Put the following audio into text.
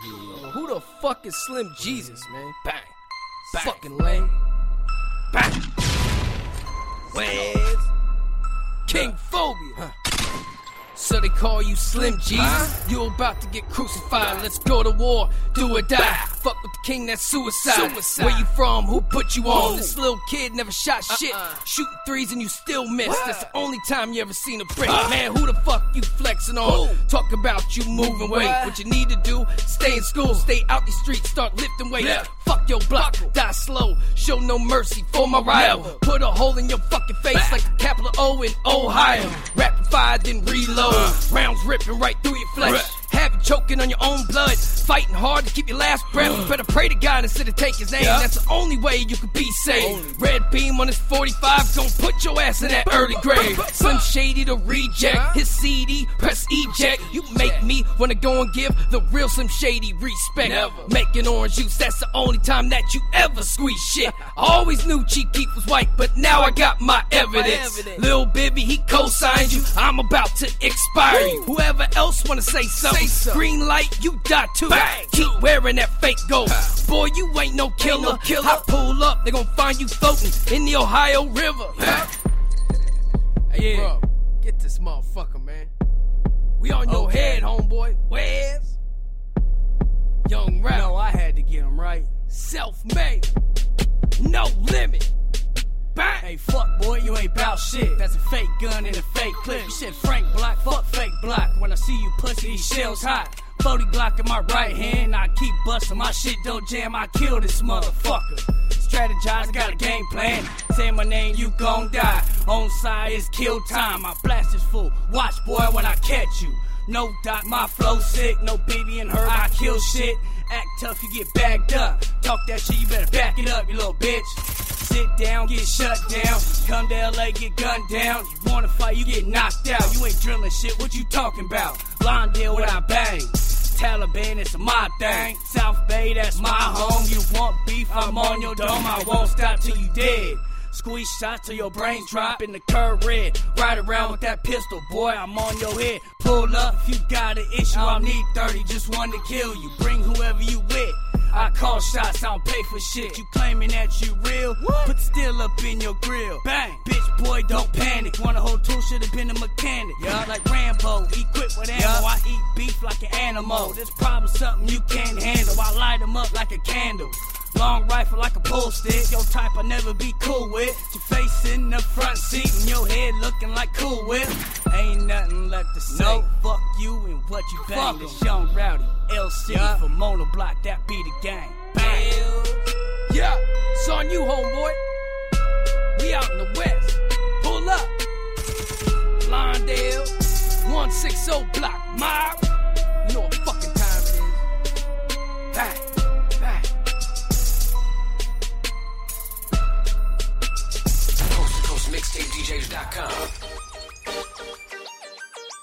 Who the fuck is Slim Jesus, man? Bang. Bang. Fucking lame. Bang. Where's King Phobia? Huh. So they call you Slim Jesus? You about to get crucified. Let's go to war, do or die. Fuck with the king, that's suicide. Suicide. Where you from? Who put you on? Who? This little kid never shot uh-uh. shit. Shooting threes and you still miss. That's the only time you ever seen a brick. Man, who the fuck you flexing on? Talk about you moving weight. What you need to do, stay in school, stay out these streets, start lifting weight. Yeah. Fuck your block, die slow, show no mercy for my rival. Never. Put a hole in your fucking face like the capital O in Ohio. Rapid fire, then reload. Uh. Rounds ripping right through your flesh. Choking on your own blood, fighting hard to keep your last breath. Mm. Better pray to God instead of take his name. Yeah. That's the only way you can be saved. Red beam on his 45, gon' put your ass in that early grave. Some Shady to reject, his CD, press eject. Wanna go and give the real Slim Shady respect. Never. Making orange juice, that's the only time that you ever squeeze shit. I always knew Cheap Keef was white, but now I got my evidence. evidence. Lil Bibby, he co-signed you. I'm about to expire you. Whoever else wanna say something, Say something. green light, you die too. Bang. Keep wearing that fake gold. Boy, you ain't no killer. no killer. I pull up, they gon' find you floating in the Ohio River. Hey, bro, get this motherfucker, man. We on your Okay. head, homeboy. Where's Young Rap? No, I had to get him right. Self-made, no limit. Bang. Hey, fuck, boy, you ain't bout shit. That's a fake gun and a fake clip. You said Frank Block, fuck fake block. When I see you pussy, these shells hot. 40 Glock in my right hand, I keep busting. My shit don't jam, I kill this motherfucker. Strategize, I got a game plan. Say my name, you gon' die. On side is kill time. My blast is full. Watch, boy, when I catch you. No dot, my flow sick. No baby and her, I kill shit. Act tough, you get bagged up. Talk that shit, you better back it up, you little bitch. Sit down, get shut down. Come to LA, get gunned down. You wanna fight, you get knocked out. You ain't drilling shit, what you talking about? Blondale I bang. Taliban, it's my thing. South Bay, that's my home. You want beef, I'm on your dome. I won't stop till you dead. Squeeze shots till your brain drop in the curve red. Ride around with that pistol, boy, I'm on your head. Pull up if you got an issue, I'll need 30, just one to kill you. Bring whoever you with. I call shots, I don't pay for shit. You claiming that you real? Put steel up in your grill. Bang! Bitch, boy, don't panic. Wanna hold tool, should've been a mechanic. Yeah, like Rambo, equipped with ammo. I eat beef like an animal. This problem's something you can't handle. I light 'em up like a candle. Long rifle like a pull stick. Your type I never be cool with. Your face in the front seat and your head looking like Cool Whip. Ain't nothing left to say. No. Fuck you and what you bang. Fuck This Yung Rowdy. L City Yeah. for Mono Block. That be the gang. Bang. Yeah, it's on you, homeboy. We out in the west. Pull up. Blondale, 160 block, mile.